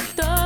Don't